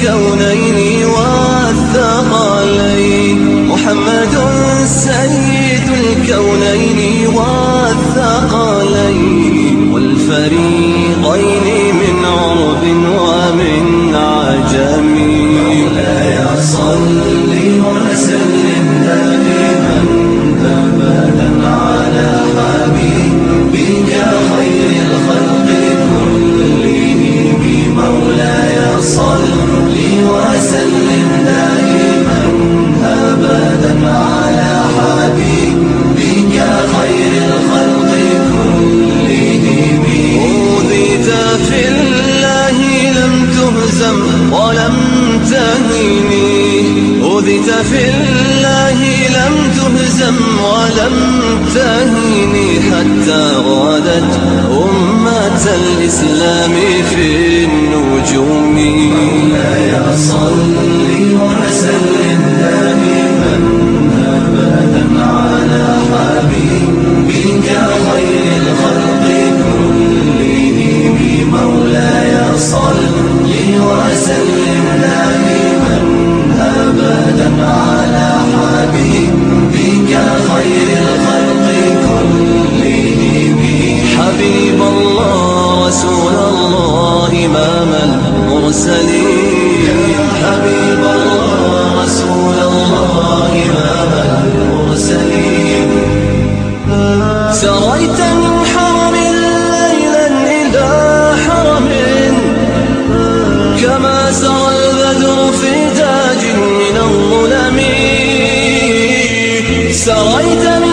الكونين والثقلين محمد سيد الكونين والثقلين اوذيت في الله لم تهزم ولم تهني حتى غادت أمة الإسلام في النجوم. مولاي صل وسلم حبيب الله رسول الله إمام المرسلين. حبيب الله رسول الله إمام المرسلين. سريت من حرم ليلا إلى حرم كما سرى البدر في تاج من الظلم. سريت من